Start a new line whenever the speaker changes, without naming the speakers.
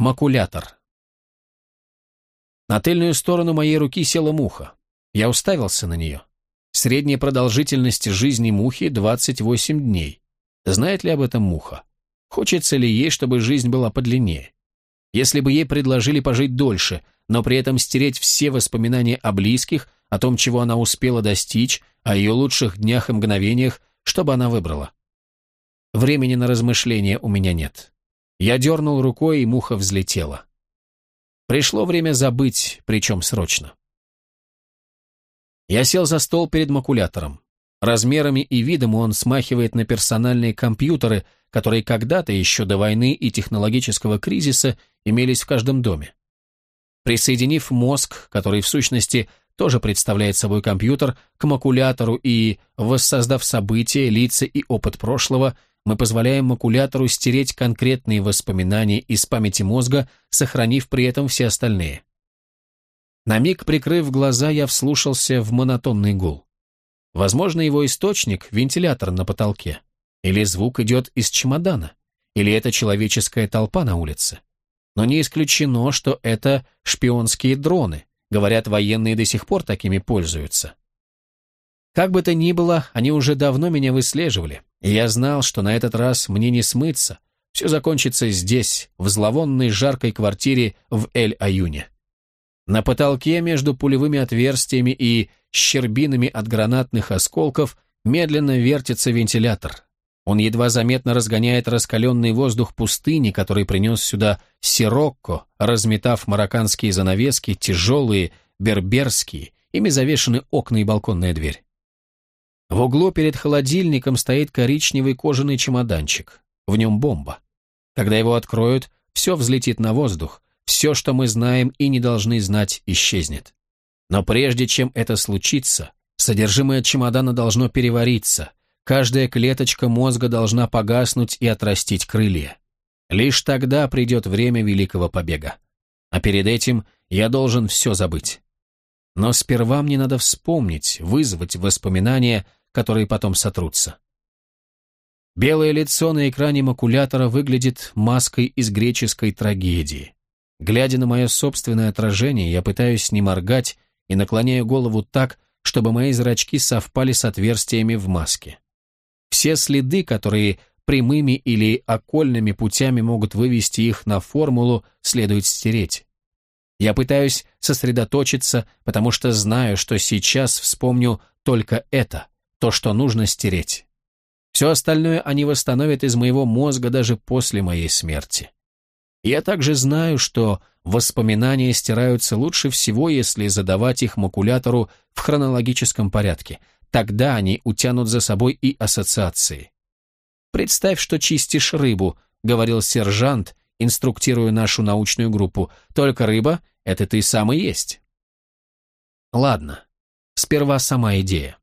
Макулятор. На тыльную сторону моей руки села муха. Я уставился на нее. Средняя продолжительность жизни мухи – 28 дней. Знает ли об этом муха? Хочется ли ей, чтобы жизнь была подлиннее? Если бы ей предложили пожить дольше, но при этом стереть все воспоминания о близких, о том, чего она успела достичь, о ее лучших днях и мгновениях, что бы она выбрала? Времени на размышления у меня нет. Я дернул рукой, и муха взлетела. Пришло время забыть, причем срочно. Я сел за стол перед макулятором. Размерами и видом он смахивает на персональные компьютеры, которые когда-то, еще до войны и технологического кризиса, имелись в каждом доме. Присоединив мозг, который в сущности тоже представляет собой компьютер, к макулятору и, воссоздав события, лица и опыт прошлого, мы позволяем макулятору стереть конкретные воспоминания из памяти мозга, сохранив при этом все остальные. На миг прикрыв глаза, я вслушался в монотонный гул. Возможно, его источник — вентилятор на потолке. Или звук идет из чемодана. Или это человеческая толпа на улице. Но не исключено, что это шпионские дроны. Говорят, военные до сих пор такими пользуются. Как бы то ни было, они уже давно меня выслеживали, и я знал, что на этот раз мне не смыться, все закончится здесь, в зловонной жаркой квартире в Эль-Аюне. На потолке между пулевыми отверстиями и щербинами от гранатных осколков медленно вертится вентилятор. Он едва заметно разгоняет раскаленный воздух пустыни, который принес сюда Сирокко, разметав марокканские занавески, тяжелые, берберские, ими завешены окна и балконная дверь. В углу перед холодильником стоит коричневый кожаный чемоданчик. В нем бомба. Когда его откроют, все взлетит на воздух, все, что мы знаем и не должны знать, исчезнет. Но прежде чем это случится, содержимое чемодана должно перевариться, каждая клеточка мозга должна погаснуть и отрастить крылья. Лишь тогда придет время великого побега. А перед этим я должен все забыть. Но сперва мне надо вспомнить, вызвать воспоминания, которые потом сотрутся. Белое лицо на экране макулятора выглядит маской из греческой трагедии. Глядя на мое собственное отражение, я пытаюсь не моргать и наклоняю голову так, чтобы мои зрачки совпали с отверстиями в маске. Все следы, которые прямыми или окольными путями могут вывести их на формулу, следует стереть. Я пытаюсь сосредоточиться, потому что знаю, что сейчас вспомню только это то, что нужно стереть. Все остальное они восстановят из моего мозга даже после моей смерти. Я также знаю, что воспоминания стираются лучше всего, если задавать их макулятору в хронологическом порядке. Тогда они утянут за собой и ассоциации. «Представь, что чистишь рыбу», — говорил сержант, инструктируя нашу научную группу. «Только рыба — это ты сам и есть». Ладно, сперва сама идея.